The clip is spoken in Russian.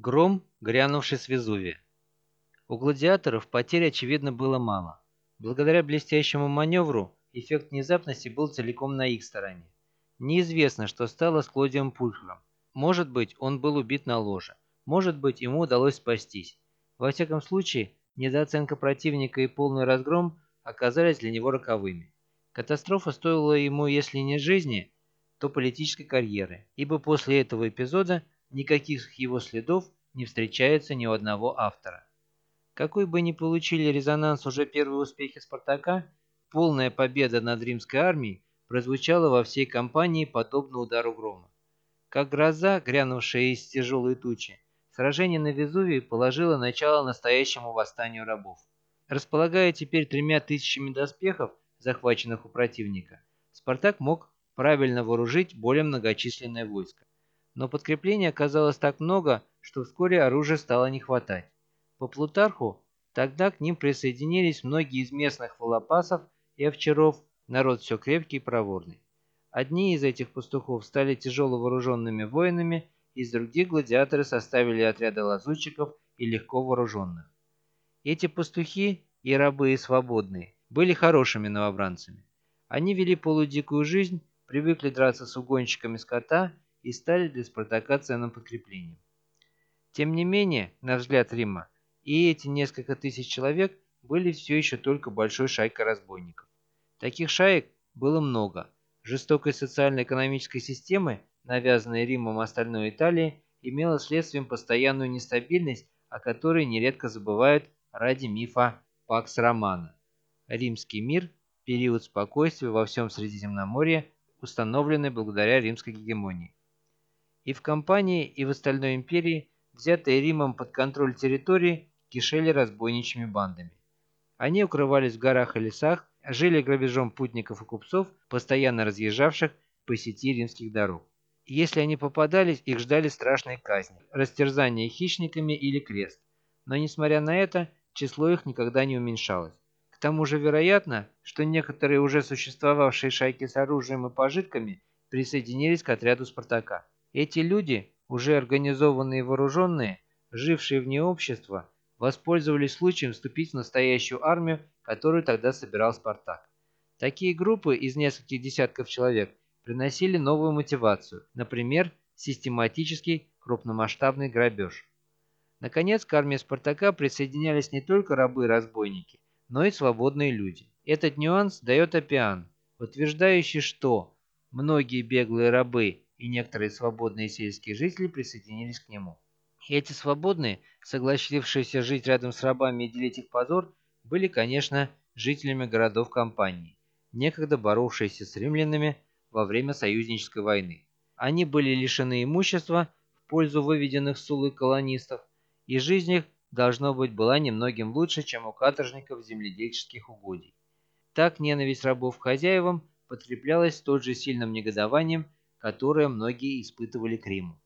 Гром, грянувший с Везувия. У гладиаторов потерь, очевидно, было мало. Благодаря блестящему маневру эффект внезапности был целиком на их стороне. Неизвестно, что стало с Клодием Пульхером. Может быть, он был убит на ложе. Может быть, ему удалось спастись. Во всяком случае, недооценка противника и полный разгром оказались для него роковыми. Катастрофа стоила ему, если не жизни, то политической карьеры, ибо после этого эпизода никаких его следов не встречается ни у одного автора. Какой бы ни получили резонанс уже первые успехи «Спартака», полная победа над римской армией прозвучала во всей кампании подобно удару грома. Как гроза, грянувшая из тяжелой тучи, сражение на Везувии положило начало настоящему восстанию рабов. Располагая теперь тремя тысячами доспехов, захваченных у противника, Спартак мог правильно вооружить более многочисленное войско но подкрепления оказалось так много, что вскоре оружия стало не хватать. По Плутарху тогда к ним присоединились многие из местных волопасов и овчаров, народ все крепкий и проворный. Одни из этих пастухов стали тяжело вооруженными воинами, из других гладиаторы составили отряды лазутчиков и легко вооруженных. Эти пастухи и рабы и свободные были хорошими новобранцами. Они вели полудикую жизнь, привыкли драться с угонщиками скота и стали для Спартака ценным подкреплением. Тем не менее, на взгляд Рима, и эти несколько тысяч человек были все еще только большой шайкой разбойников. Таких шаек было много. Жестокой социально-экономической системы, навязанной Римом остальной Италии, имела следствием постоянную нестабильность, о которой нередко забывают ради мифа Пакс Романа. Римский мир – период спокойствия во всем Средиземноморье, установленный благодаря римской гегемонии. И в компании, и в остальной империи, взятые Римом под контроль территории, кишели разбойничьими бандами. Они укрывались в горах и лесах, жили грабежом путников и купцов, постоянно разъезжавших по сети римских дорог. Если они попадались, их ждали страшные казни, растерзание хищниками или крест. Но несмотря на это, число их никогда не уменьшалось. К тому же вероятно, что некоторые уже существовавшие шайки с оружием и пожитками присоединились к отряду Спартака. Эти люди, уже организованные и вооруженные, жившие вне общества, воспользовались случаем вступить в настоящую армию, которую тогда собирал Спартак. Такие группы из нескольких десятков человек приносили новую мотивацию, например, систематический крупномасштабный грабеж. Наконец, к армии Спартака присоединялись не только рабы и разбойники, но и свободные люди. Этот нюанс дает Апиан, утверждающий, что многие беглые рабы и некоторые свободные сельские жители присоединились к нему. Эти свободные, согласившиеся жить рядом с рабами и делить их позор, были, конечно, жителями городов компании, некогда боровшиеся с римлянами во время союзнической войны. Они были лишены имущества в пользу выведенных сулы колонистов, и жизнь их, должно быть, была немногим лучше, чем у каторжников земледельческих угодий. Так ненависть рабов к хозяевам подкреплялась столь же сильным негодованием, которое многие испытывали к Риму.